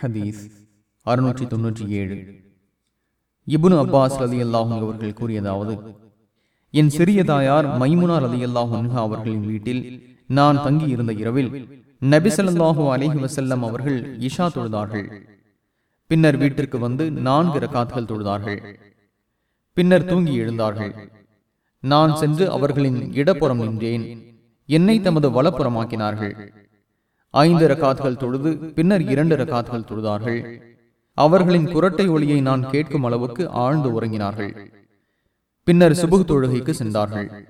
ஹதீஸ் அறுநூற்றி தொன்னூற்றி ஏழு. இபுனு அப்பாஸ் அலி அல்லாஹும் அவர்கள் கூறியதாவது என் சிறிய தாயார் மைமுனா அலி அல்லாஹு அவர்களின் வீட்டில் நான் தங்கியிருந்த இரவில் நபிசல்லாஹு அலிஹி வசல்லம் அவர்கள் இஷா தொழுதார்கள். பின்னர் வீட்டிற்கு வந்து நான்கு ரக்காத்கள் தொழுதார்கள். பின்னர் தூங்கி எழுந்தார்கள். நான் சென்று அவர்களின் இடப்புறம் நின்றேன். என்னை தமது வலப்புறமாக்கினார்கள். ஐந்து ரக்காத்கள் தொழுது பின்னர் இரண்டு ரக்காத்கள் தொழுதார்கள். அவர்களின் குரட்டை ஒளியை நான் கேட்கும் அளவுக்கு ஆழ்ந்து உறங்கினார்கள். பின்னர் சுபுகு தொழுகைக்கு சென்றார்கள்.